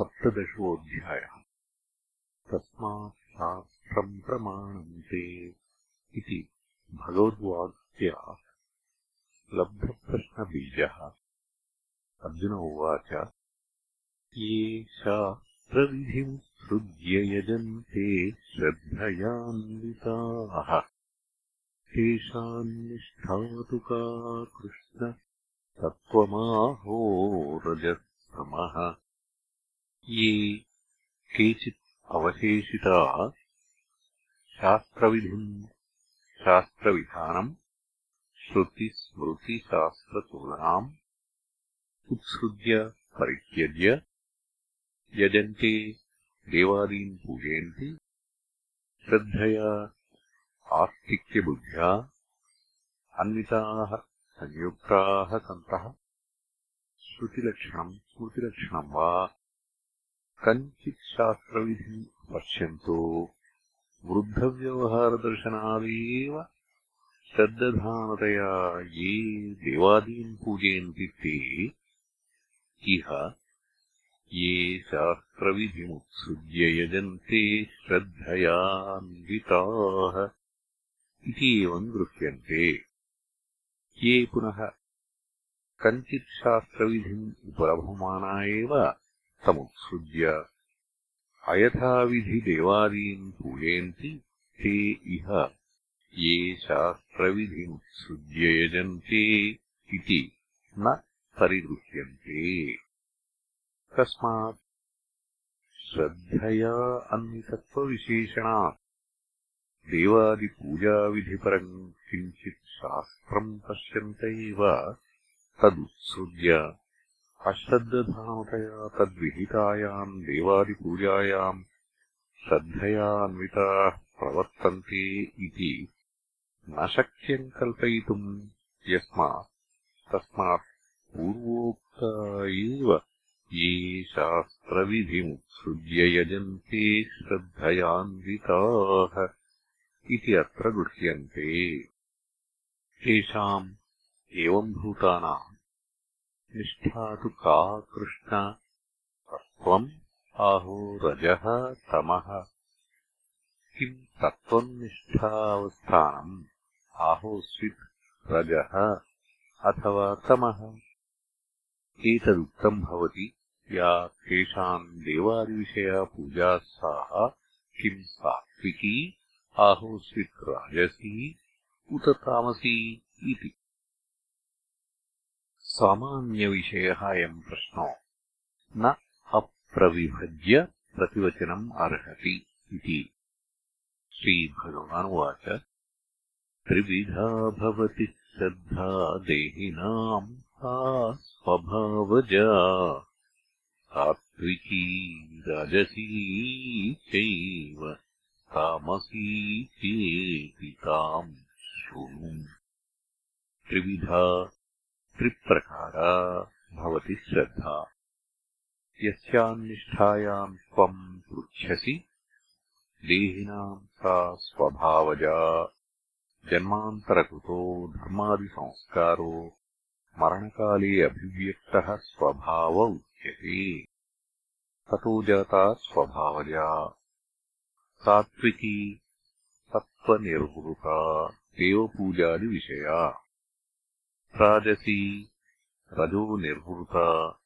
सप्तदशोऽध्यायः। तस्मात् शास्त्रम् प्रमाणन्ते इति भगवद्वाक्या लब्धप्रश्नबीजः। अर्जुन उवाच ये शास्त्रविधिमुत्सृज्य यजन्ते श्रद्धयान्विताः। तेषाम् निष्ठा तु का कृष्ण तत्त्वमाहो रजस्तमः ये केचित् अवशेषिताः शास्त्रविधिम् शास्त्रविधानम् श्रुतिस्मृतिशास्त्रतुलनाम् उत्सृज्य परित्यज्य यजन्ते देवादीन् पूजयन्ति। श्रद्धया आस्तिक्यबुद्ध्या अन्विताः संयुक्ताः सन्तः। श्रुतिलक्षणम् स्मृतिलक्षणम् वा कञ्चित् शास्त्रविधिम् पश्यन्तो। वृद्धव्यवहारदर्शनादेव श्रद्दधानतया ये देवादीन् पूजयन्ति ते इह ये शास्त्रविधिमुत्सृज्य यजन्ते श्रद्धयान्विताः इति एवम् गृह्यन्ते ये पुनः कञ्चित् शास्त्रविधिम् उपलभमाना एव तमुत्सृज्य अयथाविधिदेवादीन् पूजयन्ति ते इह। ये शास्त्रविधिमुत्सृज्य यजन्ते इति न परिगृह्यन्ते तस्मात् श्रद्धया अन्वितत्वविशेषणात् देवादिपूजाविधिपरम् किञ्चित् शास्त्रम् पश्यन्त एव। तदुत्सृज्य अश्रद्दधानतया तद्विहितायाम् देवादिपूजायाम् श्रद्धया अन्विताः प्रवर्तन्ते इति न शक्यम् कल्पयितुम् यस्मात् तस्मात् पूर्वोक्ता एव ये शास्त्रविधिमुत्सृज्य यजन्ते श्रद्धयान्विताः इति अत्र गृह्यन्ते। तेषाम् एवम्भूतानाम् निष्ठा तु का कृष्ण? तत्त्वम् आहो रजः तमः। किम् तत्त्वम् निष्ठावस्थानम् आहोस्वित् रजः अथवा तमः। एतदुक्तम् भवति या तेषाम् देवादिविषया पूजा सा किम् सात्विकी आहोस्वित् राजसी उत तामसी इति सामान्यविषयः अयम् प्रश्नो। न अप्रविभज्य प्रतिवचनम् अर्हति इति। श्रीभगवानुवाच। त्रिविधा भवति श्रद्धा देहिनाम् सा स्वभावजा। सात्विकी राजसी चैव तामसी चेति ताम् शृणु। त्रिविधा त्रिप्रकारा भवति श्रद्धा। यस्यान्निष्ठायाम् त्वम् पृच्छसि देहिनाम् सा स्वभावजा। जन्मान्तरकृतो धर्मादिसंस्कारो मरणकाले अभिव्यक्तः स्वभाव उच्यते। ततो जाता स्वभावजा। सात्विकी सत्त्वनिर्वृता देवपूजादिविषया राजसी रजो निर्वृता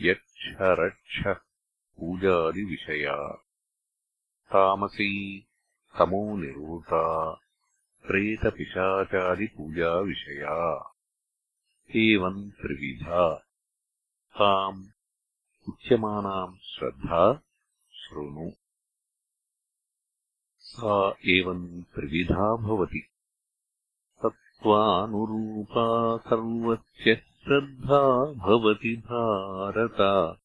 यक्षरक्षः पूजादिविषया। तामसी तमो निर्वृता प्रेतपिशाचादिपूजाविषया। एवम् त्रिविधा। ताम् उच्यमानाम् श्रद्धा शृणु। सा एवम् त्रिविधा भवति त्वानुरूपा सर्वस्य श्रद्धा भवति भारत।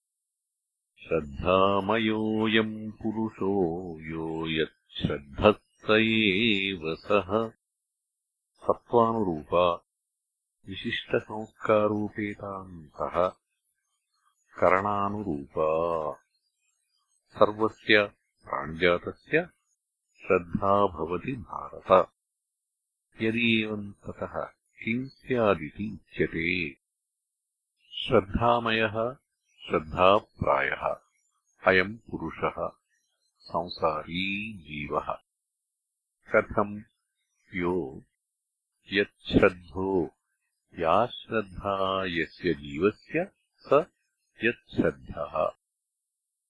श्रद्धामयोऽयम् पुरुषो यो यच्छ्रद्धस्त एव सः। सत्त्वानुरूपा विशिष्टसंस्कारोपेतान्तः करणानुरूपा सर्वस्य प्राञ्जातस्य श्रद्धा भवति भारत यदि एवम् ततः किम् स्यादिति उच्यते। श्रद्धामयः श्रद्धाप्रायः अयम् पुरुषः संसारी जीवः। कथम् यो यच्छ्रद्धो या श्रद्धा यस्य जीवस्य स यच्छ्रद्धः।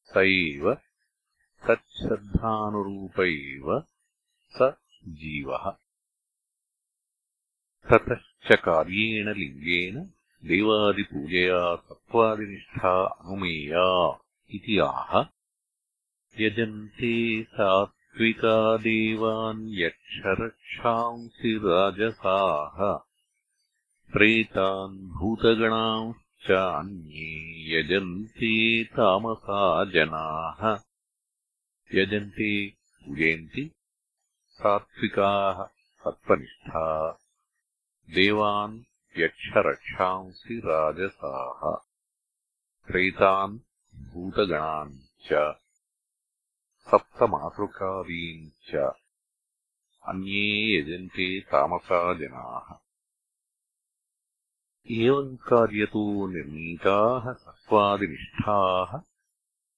स एव तच्छ्रद्धानुरूप एव स जीवः ततश्च कार्येण लिङ्गेन देवादिपूजया सत्त्वादिनिष्ठा अनुमेया इति आह। यजन्ते सात्विका देवान् यक्षरक्षांसि राजसाः प्रेतान् भूतगणांश्च अन्ये यजन्ते तामसा जनाः। यजन्ते पूजयन्ति सात्विकाः सत्त्वनिष्ठा देवान् यक्षरक्षांसि राजसाः। प्रेतान् भूतगणान् च। सप्तमातृकादीन् च। अन्ये यजन्ते तामसा जनाः। एवम् कार्यतो निर्णीताः सत्त्वादिनिष्ठाः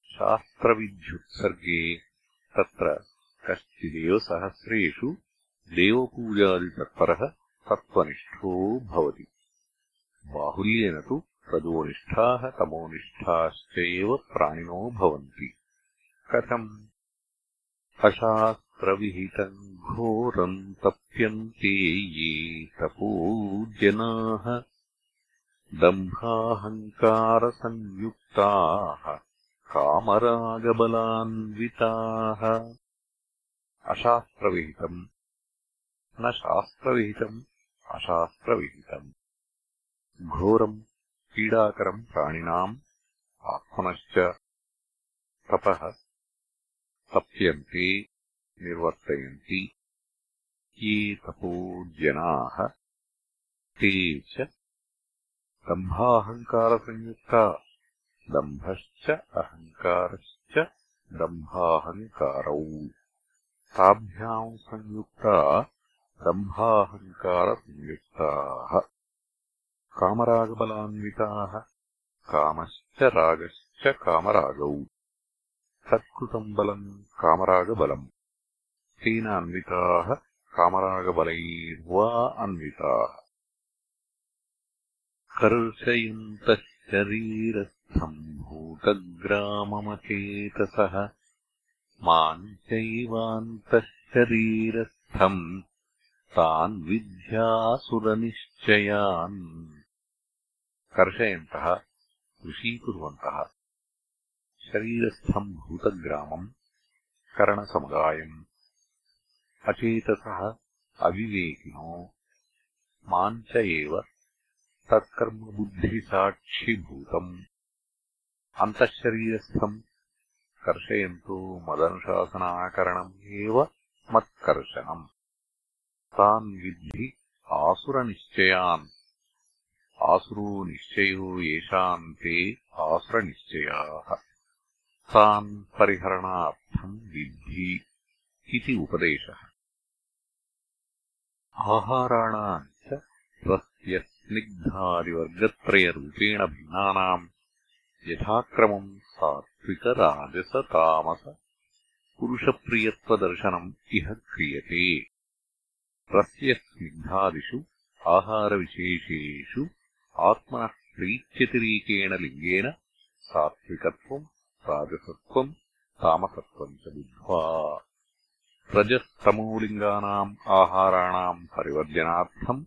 शास्त्रविध्युत्सर्गे तत्र कश्चिदेव सहस्रेषु देवपूजादितत्परः सत्त्वनिष्ठो भवति। बाहुल्येन तु रजोनिष्ठाः तमोनिष्ठाश्च एव प्राणिनो भवन्ति। कथम्? अशास्त्रविहितम् घोरम् तप्यन्ते ये तपोजनाः दम्भाहङ्कारसंयुक्ताः कामरागबलान्विताः। अशास्त्रविहितम् न शास्त्रविहितम् अशास्त्रविहितम् घोरम् पीडाकरम् प्राणिनाम् आत्मनश्च तपः तप्यन्ते निर्वर्तयन्ति। ये तपो जनाः ते च दम्भाहङ्कारसंयुक्ता। दम्भश्च अहङ्कारश्च दम्भाहङ्कारौ। ताभ्याम् संयुक्ता दम्भाहङ्कारसंयुक्ताः कामरागबलान्विताः कामश्च रागश्च कामरागौ। तत्कृतम् बलम् कामरागबलम्। तेन अन्विताः कामरागबलैर्वा अन्विताः। कर्षयन्तः शरीरस्थम् भूतग्राममचेतसः। माम् चैवान्तः शरीरस्थम् तान् विद्यासुरनिश्चयान्। कर्षयन्तः कृषीकुर्वन्तः शरीरस्थम् भूतग्रामम् करणसमुदायम्। अचेतसः अविवेकिनो। माम् च एव तत्कर्मबुद्धिसाक्षिभूतम्। अन्तःशरीरस्थम् कर्षयन्तो मदनुशासनाकरणम् एव मत्कर्षणम् तान् विद्धि आसुरनिश्चयान् आसुरो निश्चयो येषाम् ते आसुरनिश्चयाः तान् परिहरणार्थम् विद्धि इति उपदेशः आहाराणाम् च स्वस्य स्निग्धादिवर्गत्रयरूपेण भिन्नानाम् यथाक्रमम् सात्विकराजसतामस पुरुषप्रियत्वदर्शनम् इह क्रियते रस्य स्निग्धादिषु आहारविशेषेषु आत्मनः प्रीत्यतिरेकेण लिङ्गेन सात्विकत्वम् राजसत्त्वम् तामसत्वम् च बुद्ध्वा रजस्तमोलिङ्गानाम् आहाराणाम् परिवर्जनार्थम्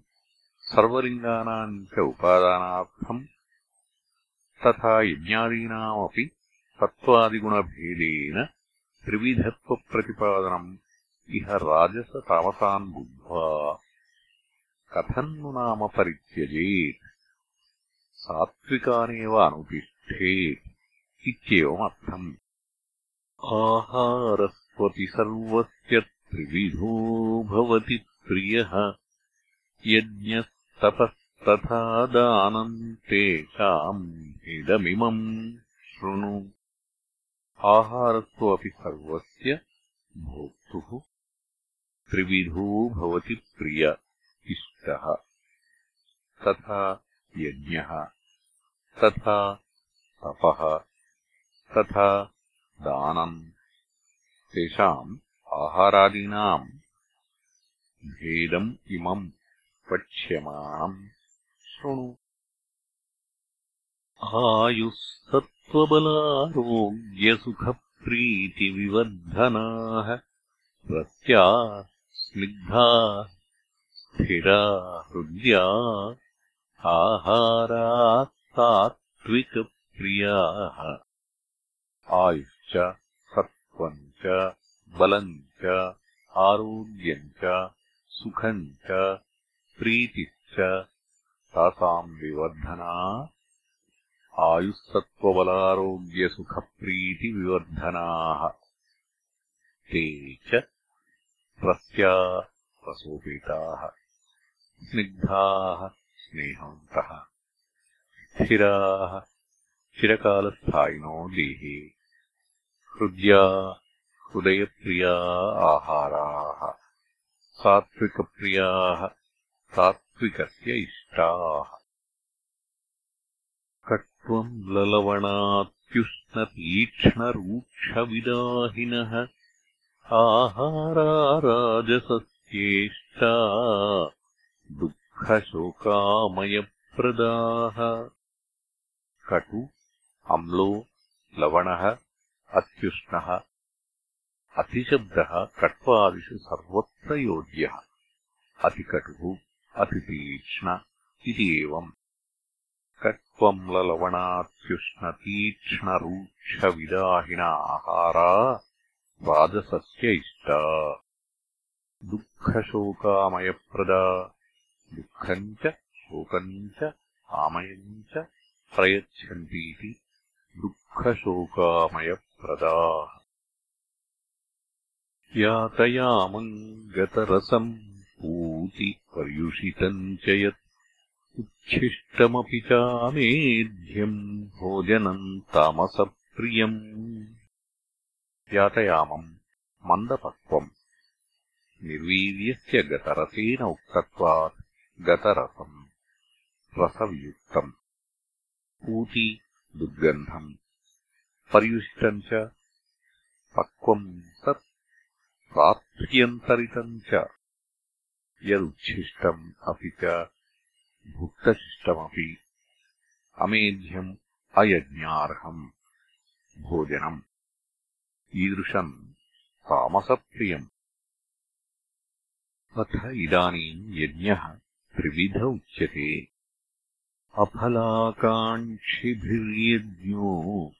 सर्वलिङ्गानाम् च उपादानार्थम् तथा यज्ञादीनामपि तत्त्वादिगुणभेदेन त्रिविधत्वप्रतिपादनम् इह राजसतामसान् बुद्ध्वा कथम् नु नाम परित्यजेत्। सात्विकानेव अनुतिष्ठेत्। इत्येवमर्थम्। आहारस्त्वपि सर्वस्य त्रिविधो भवति प्रियः। यज्ञस्तपस्तथा दानम् तेषाम् इदमिमम् शृणु। आहारत्वपि सर्वस्य भोक्तुः त्रिविधो भवति प्रिय इष्टः। तथा यज्ञः तथा तपः तथा दानम्। तेषाम् आहारादीनाम् भेदम् इमम् पक्ष्यमाणम् शृणु। आयुः सत्त्वबलारोग्यसुखप्रीतिविवर्धनाः रत्या स्निग्धा स्थिरा हृद्या आहाराः सात्विकप्रियाः आयुश्च सत्त्वम् च बलम् च आरोग्यम् च सुखम् च प्रीतिश्च तासाम् विवर्धना। आयुःसत्त्वबलारोग्यसुखप्रीतिविवर्धनाः ते च रस्या रसोपेताः स्निग्धाः स्नेहवन्तः स्थिराः चिरकालस्थायिनो देहे। हृद्या हृदयप्रिया आहाराः। सात्विकप्रियाः सात्विकस्य इष्टाः। कट्वम् ललवणात्युष्णतीक्ष्णरूक्षविदाहिनः आहाराराजसस्येष्टा दुःखशोकामयप्रदाः कटु अम्लो लवणः अत्युष्णः अतिशब्दः कट्वादिषु सर्वत्र योग्यः अतिकटुः अतितीक्ष्ण इति एवम् कट्वम् ललवणात्युष्णतीक्ष्णरूक्षविदाहिन आहारा राजसस्य इष्टा दुःखशोकामयप्रदा। दुःखम् च शोकम् च आमयम् च प्रयच्छन्तीति दुःखशोकामयप्रदाः। यातयामम् गतरसम् पर्युषितम् च यत् उच्छिष्टमपि चामेध्यम् भोजनम् तामसप्रियम् यातयामम् मन्दपक्वम् निर्वीर्यस्य गतरसेन उक्तत्वात् गतरसम्। रसवियुक्तम्। ऊती दुर्गन्धम्। पर्युषितम् च। पक्वम् तत्। रात्र्यन्तरितम् च। यदुच्छिष्टम् अपि च। भुक्तशिष्टमपि। अमेध्यम् अयज्ञार्हम्। भोजनम् ईदृशम् तामसप्रियम्। अथ इदानीम् यज्ञः त्रिविध उच्यते। अफलाकाङ्क्षिभिर्यज्ञो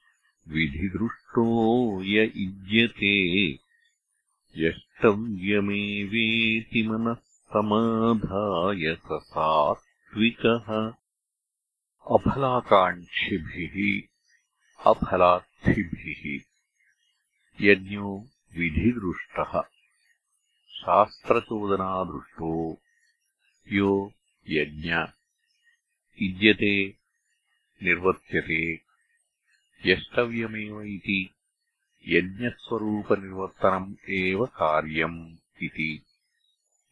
विधिदृष्टो य इज्यते। यष्टव्यमेवेति मनः सात्विकः अफलाकाङ्क्षिभिः अफलार्थिभिः यज्ञो विधिदृष्टः। शास्त्रचोदनादृष्टो यो यज्ञ। इज्यते निर्वर्त्यते। यष्टव्यमेव इति। यज्ञस्वरूपनिर्वर्तनम् एव कार्यम् इति।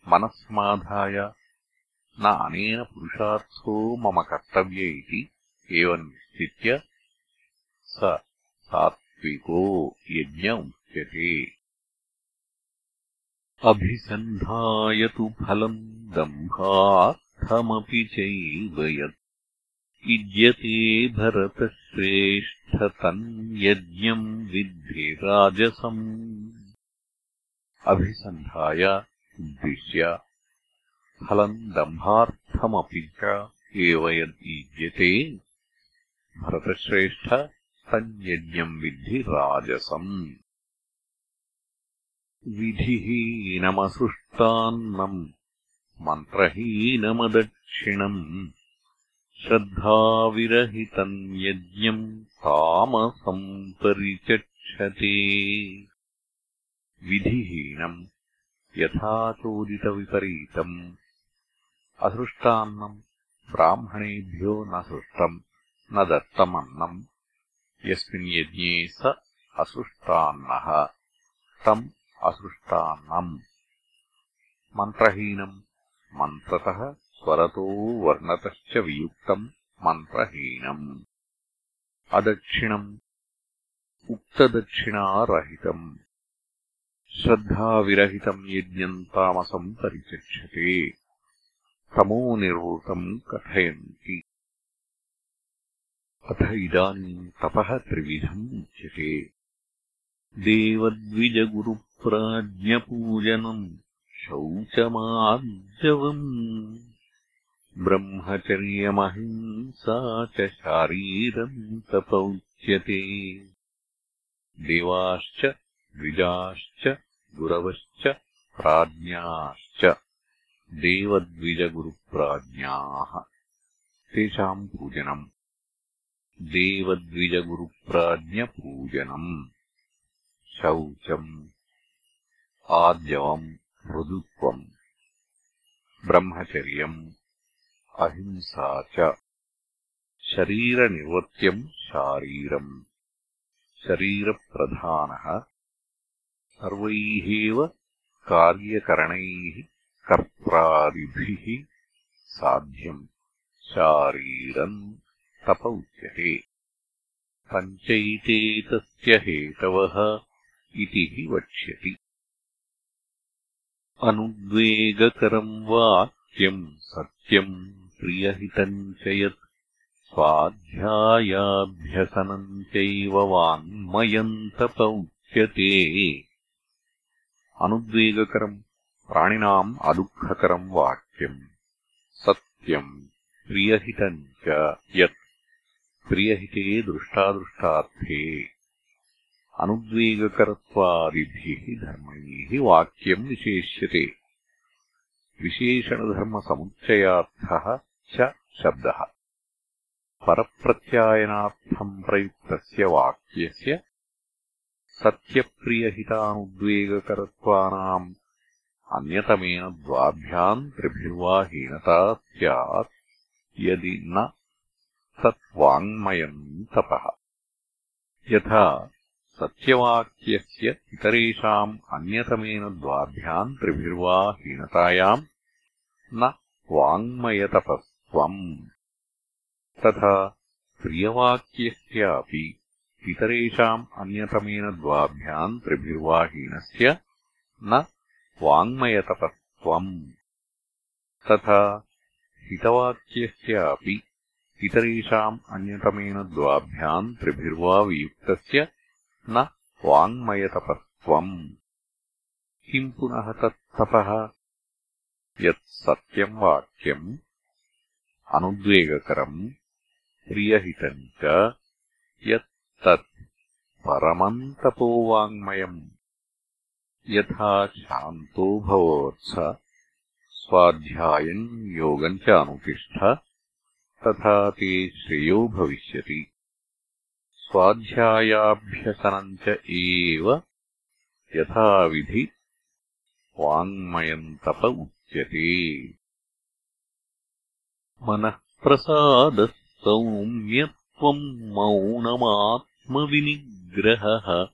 मनःसमाधाय न अनेन पुरुषार्थो मम कर्तव्य इति एवम् निश्चित्य स सात्विको यज्ञ उच्यते अभिसन्धाय तु फलम् दम्भार्थमपि चैव यत्। इज्यते भरतश्रेष्ठतम् यज्ञम् विद्धि राजसम्। अभिसन्धाय उद्दिश्य फलम् दम्भार्थमपि च एव यद्युज्यते भरतश्रेष्ठ तम् यज्ञम् विद्धि राजसम्। विधिहीनमसृष्टान्नम् मन्त्रहीनमदक्षिणम् श्रद्धाविरहितम् यज्ञम् तामसम् परिचक्षते। विधिहीनम् यथा चोदितविपरीतम् असृष्टान्नम् ब्राह्मणेभ्यो न सृष्टम् न दत्तमन्नम् यस्मिन् यज्ञे स असृष्टान्नः। तम् असृष्टान्नम्। मन्त्रहीनम् मन्त्रतः स्वरतो वर्णतश्च वियुक्तम् मन्त्रहीनम्। अदक्षिणम् चित्तदक्षिणारहितम् श्रद्धाविरहितम् यज्ञम् तामसम् परिचक्षते। तमोनिर्वृतम् कथयन्ति अथ इदानीम् तपः त्रिविधम् उच्यते। देवद्विजगुरुप्राज्ञपूजनम् शौचमार्जवम् ब्रह्मचर्यमहिंसा च शारीरम् तप उच्यते देवाश्च द्विजाश्च गुरवश्च प्राज्ञाश्च देवद्विजगुरुप्राज्ञाः। तेषाम् पूजनम् देवद्विजगुरुप्राज्ञपूजनम् शौचम् आर्जवम् मृदुत्वम् ब्रह्मचर्यम् अहिंसा च शरीरनिर्वृत्त्यम् शारीरम् शरीरप्रधानः सर्वैः एव कार्यकरणैः कर्त्रादिभिः साध्यम् शारीरम् तप उच्यते पञ्चैते हेतवः इति हि वक्ष्यति। अनुद्वेगकरम् वाक्यम् सत्यम् प्रियहितम् च यत् स्वाध्यायाभ्यसनम् चैव वाङ्मयम् तप उच्यते अनुद्वेगकरम् प्राणिनाम् अदुःखकरम् वाक्यम् सत्यम् प्रियहितम् च यत् प्रियहिते दृष्टादृष्टार्थे अनुद्वेगकरत्वादिभिः धर्मैः वाक्यम् विशेष्यते विशेषणधर्मसमुच्चयार्थः च शब्दः परप्रत्यायनार्थम् प्रयुक्तस्य वाक्यस्य सत्यप्रियहितानुद्वेगकरत्वानाम् अन्यतमेन द्वाभ्याम् त्रिभिर्वा हीनता स्यात् यदि न तत् वाङ्मयम् तपः। यथा सत्यवाक्यस्य इतरेषाम् अन्यतमेन द्वाभ्याम् त्रिभिर्वा हीनतायाम् न वाङ्मयतपस्त्वम्। तथा प्रियवाक्यस्यापि इतरेषाम् अन्यतमेन द्वाभ्याम् त्रिभिर्वा हीनस्य न वाङ्मयतपस्त्वम्। तथा हितवाक्यस्यापि इतरेषाम् अन्यतमेन द्वाभ्याम् त्रिभिर्वा वियुक्तस्य न वाङ्मयतपस्त्वम्। किम् पुनः तत्तपः? यत् सत्यम् वाक्यम् अनुद्वेगकरम् प्रियहितम् च यत् तत् परमम् तपोवाङ्मयम् यथा शान्तो भवत्स स्वाध्यायम् योगम् च अनुतिष्ठ तथा ते श्रेयो भविष्यति। स्वाध्यायाभ्यसनम् च एव यथाविधि वाङ्मयम् तप उच्यते। मनःप्रसादः सौम्यत्वम् मौनमात्मविनिग्रहः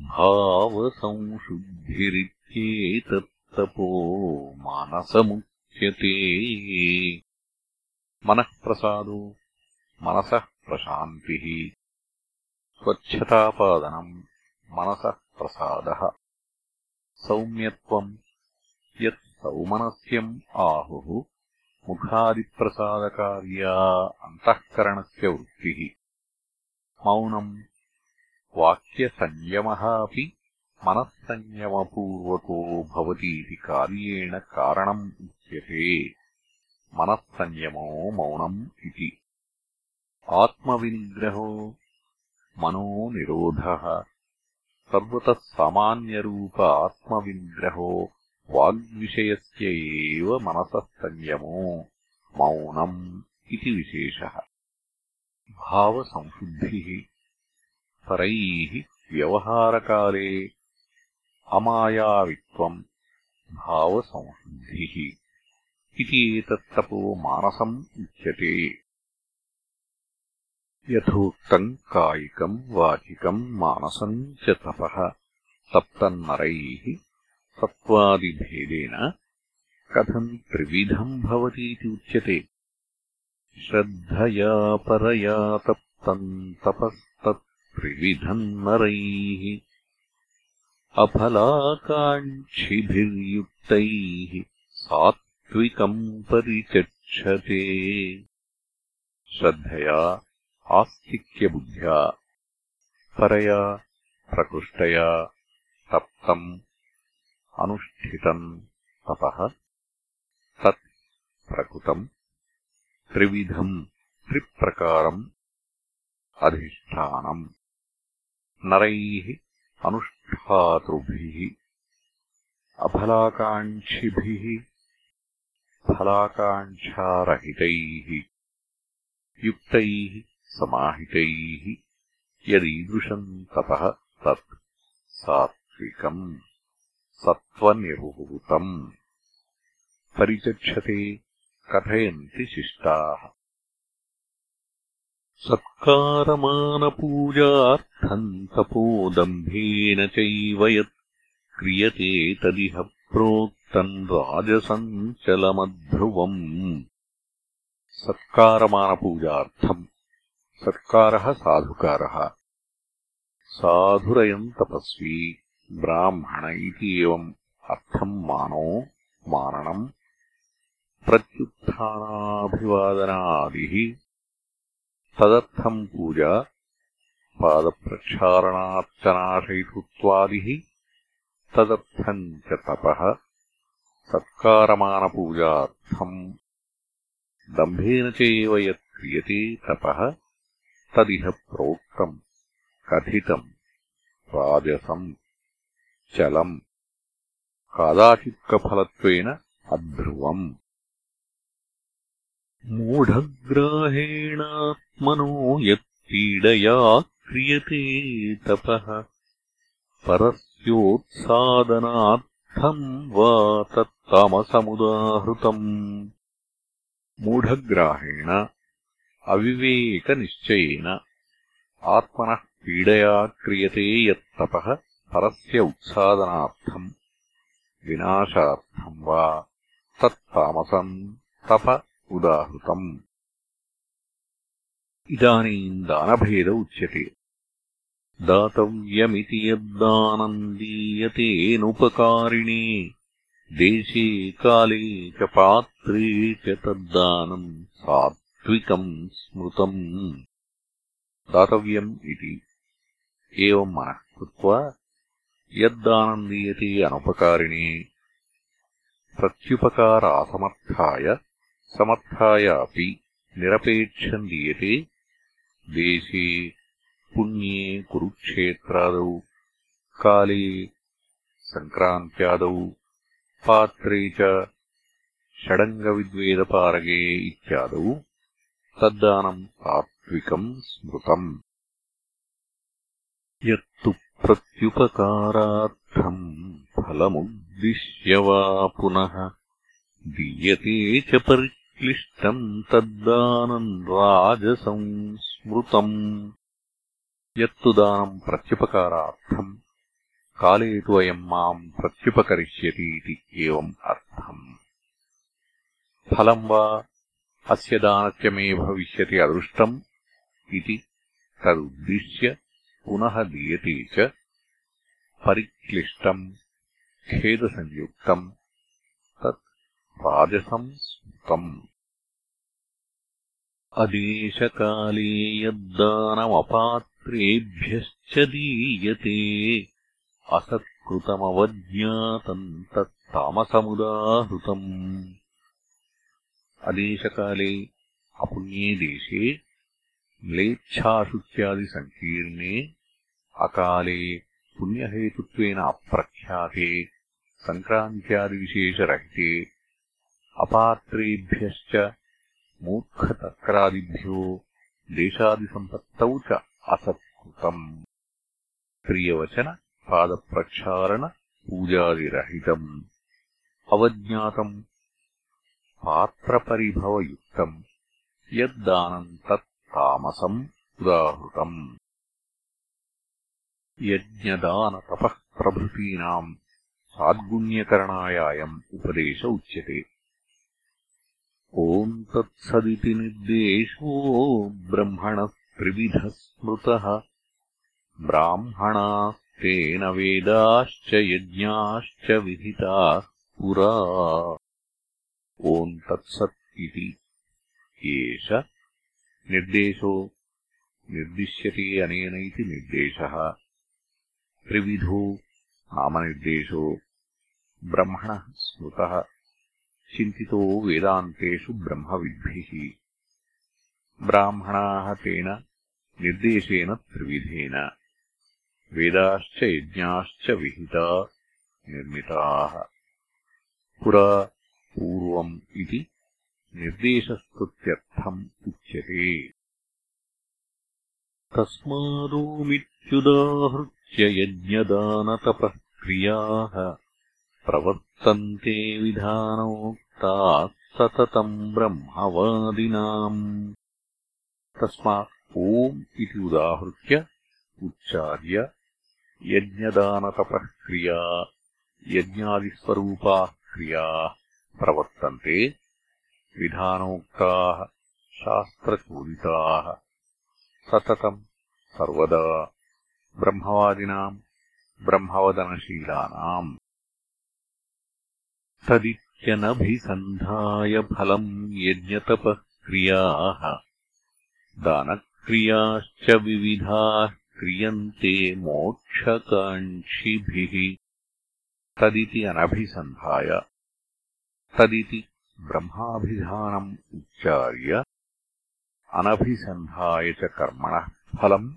भावसंशुद्धिरित्येतत्तपो मानसमुच्यते मनःप्रसादो। मनसः प्रशान्तिः स्वच्छतापादनम् मनसः प्रसादः सौम्यत्वम् यत् सौमनस्यम् आहुः। मुखादिप्रसादकार्या अन्तःकरणस्य वृत्तिः। मौनम्। वाक्यसंयमः अपि मनःसंयमपूर्वको भवतीति कार्येण कारणम् उच्यते मनःसंयमो मौनम् इति। आत्मविनिग्रहो मनोनिरोधः। सर्वतः सामान्यरूप आत्मविनिग्रहो वाग्विषयस्य एव मनसः संयमो मौनम् इति विशेषः। भावसंशुद्धिः। परैः व्यवहारकाले अमायावित्वम् भावसंशुद्धिः इति एतत्तपो मानसम् उच्यते। यथोक्तम् कायिकम् वाचिकम् मानसम् च तपः। तप्तन्नरैः सत्त्वादिभेदेन कथम् त्रिविधम् भवतीति उच्यते। श्रद्धया परया तप्तम् तपस्तत्त्रिविधम् त्रिविधम् नरैः। अफलाकाङ्क्षिभिर्युक्तैः सात्त्विकम् परिचक्षते श्रद्धया आस्तिक्यबुद्ध्या। परया प्रकृष्टया तप्तम् अनुष्ठितम् तपः। तत् प्रकृतम्। त्रिविधम् त्रिप्रकारम्। अधिष्ठानम्। नरैः अनुष्ठातृभिः। अफलाकाङ्क्षिभिः फलाकाङ्क्षारहितैः युक्तैः समाहितैः यदीदृशम् तपः तत् सात्विकम् सत्त्वनिर्वृतम् परिचक्षते कथयन्ति शिष्टाः। सत्कारमानपूजार्थम् तपोदम्भेन चैव यत् क्रियते तदिह प्रोक्तम् राजसञ्चलमध्रुवम् सत्कारमानपूजार्थम्। सत्कारः साधुकारः। साधुरयम् तपस्वी। ब्राह्मण इति एवम्। अर्थम् मानो माननम्। प्रत्युत्थानाभिवादनादिः। तदर्थम् पूजा। पादप्रक्षालनार्चनाशयितृत्वादिः। तदर्थम् च तपः सत्कारमानपूजार्थम्। दम्भेन च एव यत् क्रियते तपः तदिह प्रोक्तम् कथितम् राजसम् चलम् कादाचित्कफलत्वेन अध्रुवम्। मूढग्राहेणात्मनो यत्पीडया क्रियते तपः परस्योत्सादनार्थम् वा तत्तामसमुदाहृतम् मूढग्राहेण अविवेकनिश्चयेन आत्मनः पीडया क्रियते यत्तपः परस्य उत्सादनार्थम् विनाशार्थम् वा तत्तामसम् तप उदाहृतम्। इदानीम् दानभेद उच्यते। दातव्यमिति यद्दानम् दीयतेऽनुपकारिणे देशे काले च पात्रे च तद्दानम् सात् त्विकम् स्मृतम् दातव्यम् इति एवम् मनः कृत्वा यद्दानम् दीयते अनुपकारिणे प्रत्युपकारासमर्थाय समर्थाय अपि निरपेक्षम् दीयते देशे पुण्ये कुरुक्षेत्रादौ काले सङ्क्रान्त्यादौ पात्रे च षडङ्गविद्वेदपारगे इत्यादौ तद्दानम् सात्विकम् स्मृतम्। यत्तु प्रत्युपकारार्थम् फलमुद्दिश्य वा पुनः। दीयते च परिक्लिष्टम् तद्दानम् राजसम् स्मृतम् यत्तु दानम् प्रत्युपकारार्थम् काले तु अयम् माम् प्रत्युपकरिष्यतीति एवम् अर्थम्। फलम् वा अस्य दानस्य मे भविष्यति अदृष्टम् इति तदुद्दिश्य पुनः दीयते च परिक्लिष्टम् खेदसंयुक्तम् तत् राजसम् स्मृतम् अदेशकाले यद्दानमपात्रेभ्यश्च दीयते असत्कृतमवज्ञातम् तत् तामसमुदाहृतम्। अदेशकाले अपुण्ये देशे म्लेच्छाशुच्यादिसङ्कीर्णे अकाले पुण्यहेतुत्वेन अप्रख्याते सङ्क्रान्त्यादिविशेषरहिते अपात्रेभ्यश्च मूर्खतक्रादिभ्यो देशादिसम्पत्तौ च असत्कृतम्। प्रियवचनपादप्रक्षालनपूजादिरहितम् अवज्ञातम् पात्रपरिभवयुक्तम् यद्दानम् तत् तामसम् उदाहृतम्। यज्ञदानतपः प्रभृतीनाम् साद्गुण्यकरणाय अयम् उपदेश उच्यते। ओम् तत्सदिति निर्देशो ब्रह्मणः त्रिविधः स्मृतः ब्राह्मणास्तेन वेदाश्च यज्ञाश्च विहिताः पुरा। ओम् तत्सत् इति। एष निर्देशो। निर्दिश्यते अनेन इति निर्देशः। त्रिविधो नामनिर्देशो। ब्रह्मणः स्मृतः। चिन्तितो वेदान्तेषु ब्रह्मविद्भिः। ब्राह्मणाः तेन निर्देशेन त्रिविधेन वेदाश्च यज्ञाश्च विहिता निर्मिताः। पुरा पूर्वम् इति निर्देशस्तुत्यर्थम् उच्यते। तस्मादोमित्युदाहृत्य यज्ञदानतपः क्रियाः प्रवर्तन्ते विधानोक्ताः सततम् ब्रह्मवादिनाम्। तस्मात् ओम् इति उदाहृत्य उच्चार्य यज्ञदानतपः क्रिया यज्ञादिस्वरूपाः क्रियाः प्रवर्तन्ते। विधानोक्ताः शास्त्रचोदिताः। सततम् सर्वदा ब्रह्मवादिनाम् ब्रह्मवदनशीलानाम्। तदित्यनभिसन्धाय फलम् यज्ञतपः क्रियाः दानक्रियाश्च विविधाः क्रियन्ते मोक्षकाङ्क्षिभिः। तदिति अनभिसन्धाय। तदिति ब्रह्माभिधानम् उच्चार्य। अनभिसन्धाय च कर्मणः फलम्।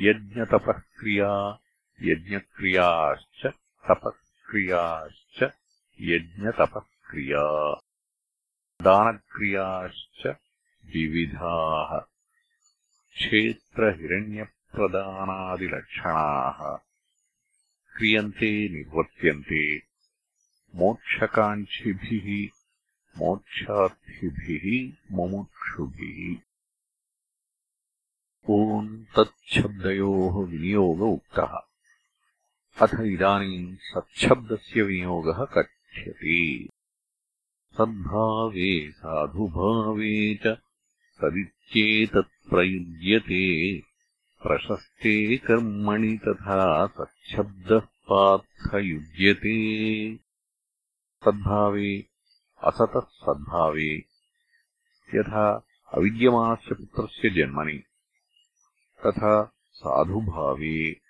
यज्ञतपःक्रिया यज्ञक्रियाश्च तपःक्रियाश्च यज्ञतपःक्रिया। दानक्रियाश्च विविधाः क्षेत्रहिरण्यप्रदानादिलक्षणाः क्रियन्ते निर्वर्त्यन्ते मोक्षकाङ्क्षिभिः मोक्षार्थिभिः मुमुक्षुभिः। ओम् तच्छब्दयोः विनियोग उक्तः। अथ इदानीम् सच्छब्दस्य विनियोगः कथ्यते। सद्भावे साधुभावे च सदित्येतत्प्रयुज्यते प्रशस्ते कर्मणि तथा सच्छब्दः पार्थयुज्यते। सद्भावे असतः सद्भावे। यथा अविद्यमानस्य पुत्रस्य जन्मनि तथा साधुभावे।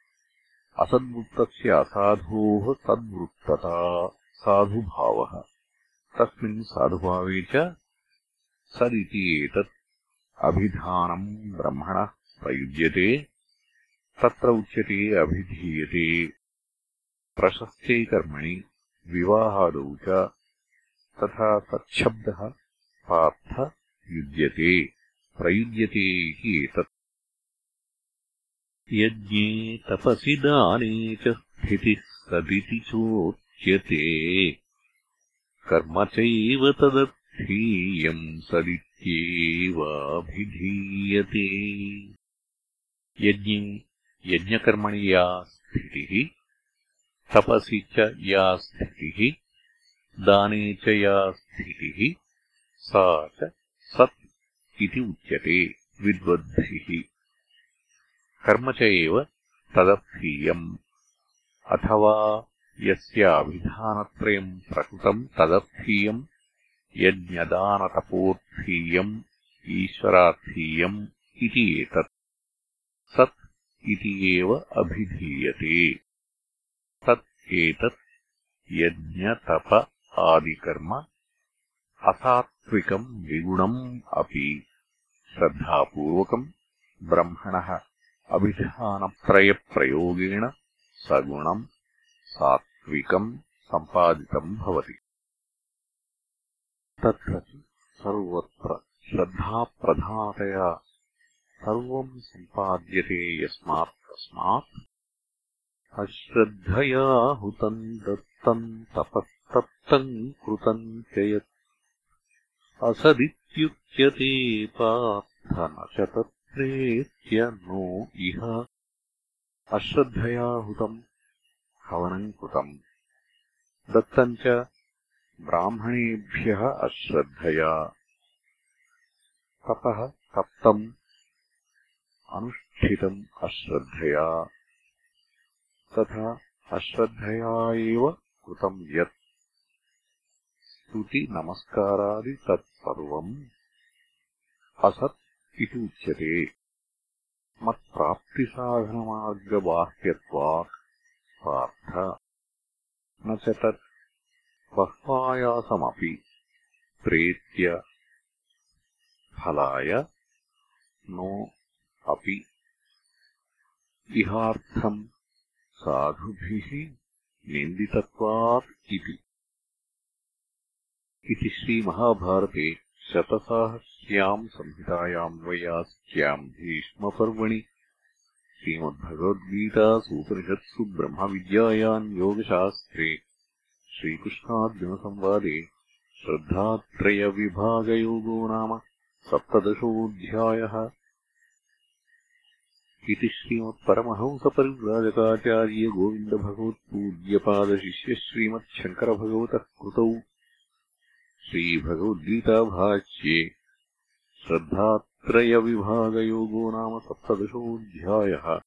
असद्वृत्तस्य असाधोः सद्वृत्तता साधुभावः। तस्मिन् साधुभावे च सदिति एतत् अभिधानम् ब्रह्मणः प्रयुज्यते तत्र उच्यते अभिधीयते। प्रशस्ते कर्मणि विवाहादौ च तथा तच्छब्दः पार्थ युज्यते प्रयुज्यते इति एतत्। यज्ञे तपसि दाने च स्थितिः सदिति चोच्यते। कर्म चैव तदर्थीयम् सदित्येवाभिधीयते यज्ञे यज्ञकर्मणि या स्थितिः तपसि च या स्थितिः दाने च या स्थितिः सा च सत् इति उच्यते विद्वद्भिः। कर्म च एव तदर्थीयम् अथवा यस्य अभिधानत्रयम् प्रकृतम् तदर्थीयम् यज्ञदानतपोर्थीयम् ईश्वरार्थीयम् इति एतत् सत् इति एव अभिधीयते। तत् एतत् यज्ञतप आदिकर्म असात्त्विकम् विगुणम् अपि श्रद्धापूर्वकम् ब्रह्मणः अभिधानत्रयप्रयोगेण सगुणम् सात्त्विकम् सम्पादितम् भवति। तत्र सर्वत्र श्रद्धाप्रधानतया सर्वम् सम्पाद्यते यस्मात् तस्मात् अश्रद्धया हुतम् दत्तम् तपस्तप्तम् कृतम् च यत्। असदित्युच्यते पार्थ न च तत्रेत्य नो इह। अश्रद्धया हुतम् हवनम् कृतम्। दत्तम् च ब्राह्मणेभ्यः अश्रद्धया। तपः तप्तम् अनुष् पठितम् अश्रद्धया। तथा अश्रद्धया एव कृतम् यत्। तत्पर्वम् असत् इति उच्यते। मत्प्राप्तिसाधनमार्गबाह्यत्वात् पार्थ न च तत् बह्वायासमपि प्रेत्य फलाय नो अपि इहार्थम् साधुभिः निन्दितत्वात् इति। इति श्रीमहाभारते शतसाहस्र्याम् संहितायाम् वयास्याम् भीष्मपर्वणि। श्रीमद्भगवद्गीतासूपनिषत्सु ब्रह्मविद्यायाम् योगशास्त्रे श्रीकृष्णार्जुनसंवादे श्रद्धात्रयविभागयोगो नाम सप्तदशोऽध्यायः इति श्रीमत्परमहंसपरिव्राजकाचार्यगोविन्दभगवत्पूज्यपादशिष्यश्रीमच्छङ्करभगवतः कृतौ। श्रीभगवद्गीताभाष्ये श्रद्धात्रयविभागयोगो नाम सप्तदशोऽध्यायः